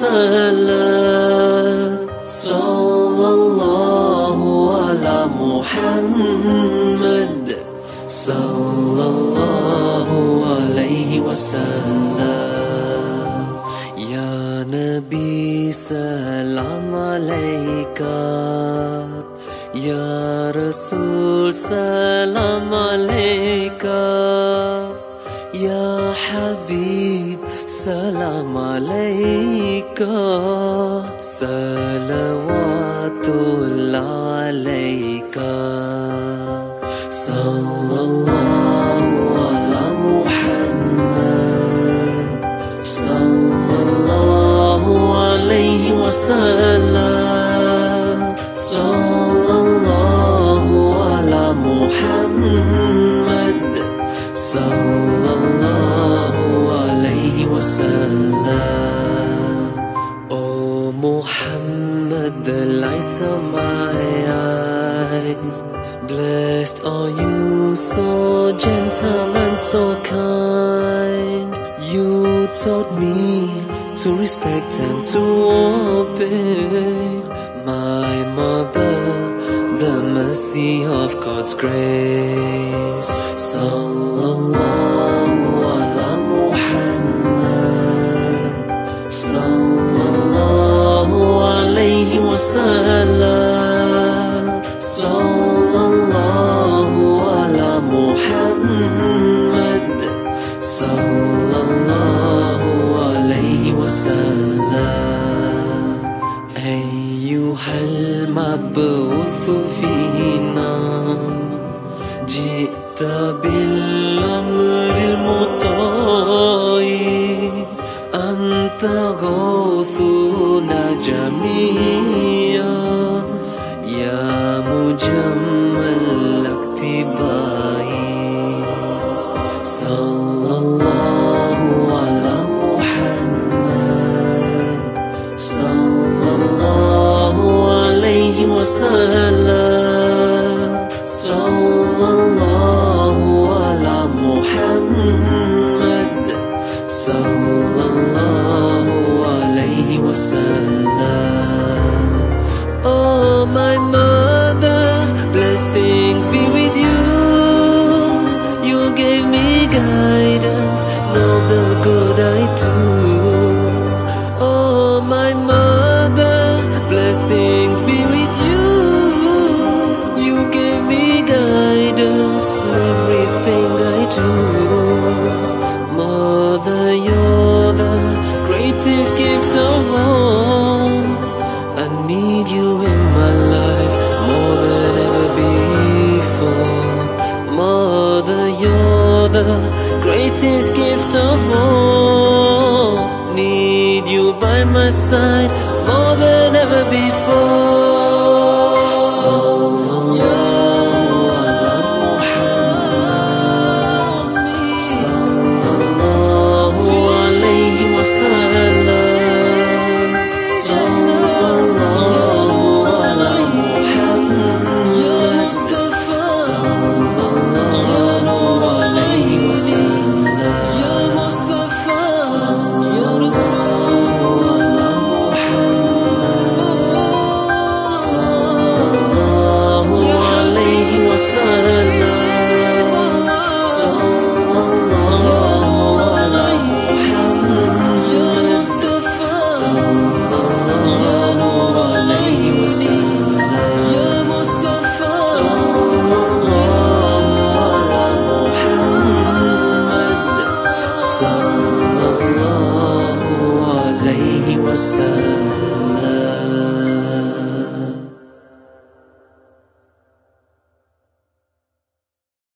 وسلم. صلى الله على محمد. صلى الله عليه وسلم. يا نبي سلام عليك. يا رسول سلام عليك. يا حبيب سلام عليك صلوات الله Blessed are you, so gentle and so kind. You taught me to respect and to obey my mother, the mercy of God's grace. Sallallahu المبعوث فينا جئت بالأمر المطاع أنت غوثنا جميعا love. Oh, my mother. Mother, you're the greatest gift of all. Need you by my side more than ever before. maçã.